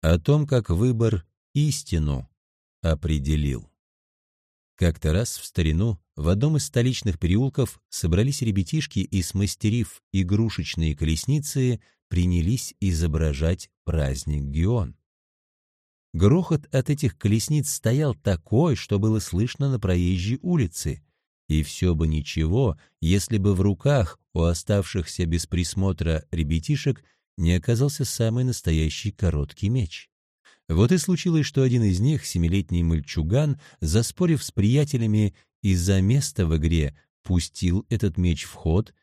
о том, как выбор истину определил. Как-то раз в старину в одном из столичных переулков собрались ребятишки и, смастерив игрушечные колесницы, принялись изображать праздник Гион. Грохот от этих колесниц стоял такой, что было слышно на проезжей улице. И все бы ничего, если бы в руках у оставшихся без присмотра ребятишек не оказался самый настоящий короткий меч. Вот и случилось, что один из них, семилетний мальчуган, заспорив с приятелями из-за места в игре, пустил этот меч в ход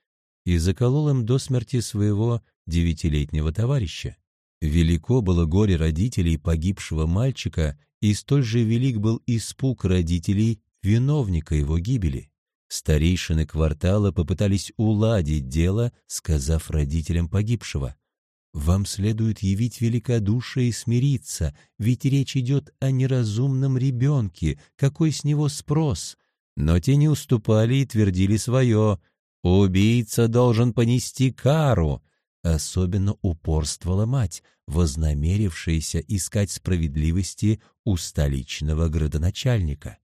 и заколол им до смерти своего девятилетнего товарища. Велико было горе родителей погибшего мальчика, и столь же велик был испуг родителей виновника его гибели. Старейшины квартала попытались уладить дело, сказав родителям погибшего. «Вам следует явить великодушие и смириться, ведь речь идет о неразумном ребенке, какой с него спрос?» Но те не уступали и твердили свое. «Убийца должен понести кару!» Особенно упорствовала мать, вознамерившаяся искать справедливости у столичного градоначальника.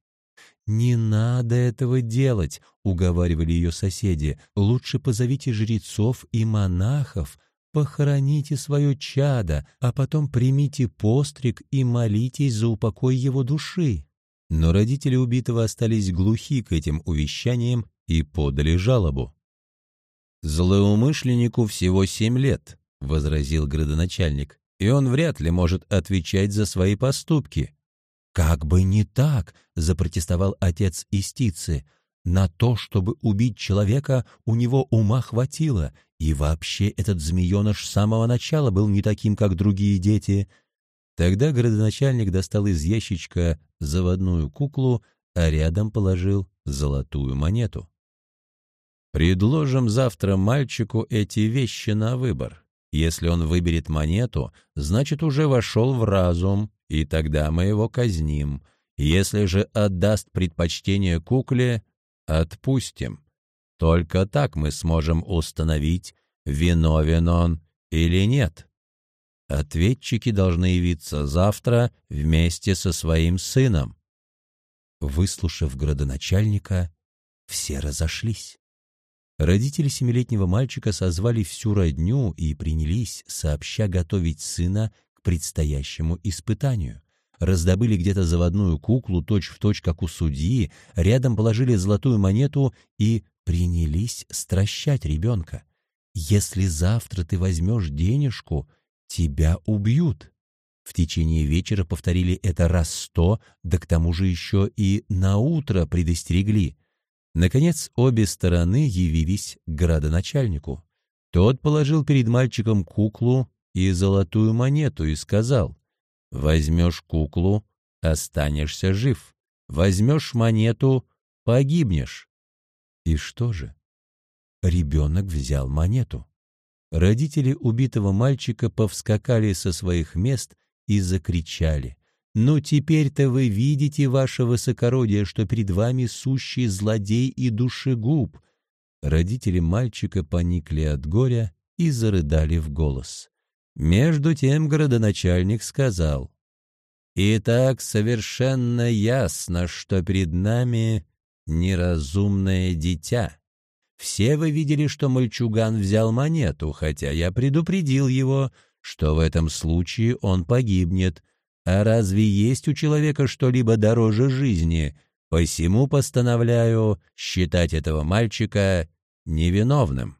«Не надо этого делать», — уговаривали ее соседи. «Лучше позовите жрецов и монахов, похороните свое чадо, а потом примите постриг и молитесь за упокой его души». Но родители убитого остались глухи к этим увещаниям и подали жалобу. «Злоумышленнику всего семь лет», — возразил градоначальник, «и он вряд ли может отвечать за свои поступки». «Как бы не так», — запротестовал отец Истицы, «на то, чтобы убить человека, у него ума хватило, и вообще этот змееныш с самого начала был не таким, как другие дети». Тогда градоначальник достал из ящичка заводную куклу, а рядом положил золотую монету. Предложим завтра мальчику эти вещи на выбор. Если он выберет монету, значит, уже вошел в разум, и тогда мы его казним. Если же отдаст предпочтение кукле, отпустим. Только так мы сможем установить, виновен он или нет. Ответчики должны явиться завтра вместе со своим сыном. Выслушав градоначальника, все разошлись. Родители семилетнего мальчика созвали всю родню и принялись сообща готовить сына к предстоящему испытанию. Раздобыли где-то заводную куклу, точь-в-точь, точь, как у судьи, рядом положили золотую монету и принялись стращать ребенка. «Если завтра ты возьмешь денежку, тебя убьют». В течение вечера повторили это раз сто, да к тому же еще и на утро предостерегли. Наконец, обе стороны явились к градоначальнику. Тот положил перед мальчиком куклу и золотую монету и сказал, «Возьмешь куклу — останешься жив, возьмешь монету — погибнешь». И что же? Ребенок взял монету. Родители убитого мальчика повскакали со своих мест и закричали. Но теперь-то вы видите, ваше высокородие, что перед вами сущий злодей и душегуб». Родители мальчика поникли от горя и зарыдали в голос. Между тем городоначальник сказал, «Итак, совершенно ясно, что перед нами неразумное дитя. Все вы видели, что мальчуган взял монету, хотя я предупредил его, что в этом случае он погибнет, а разве есть у человека что-либо дороже жизни? Посему постановляю считать этого мальчика невиновным.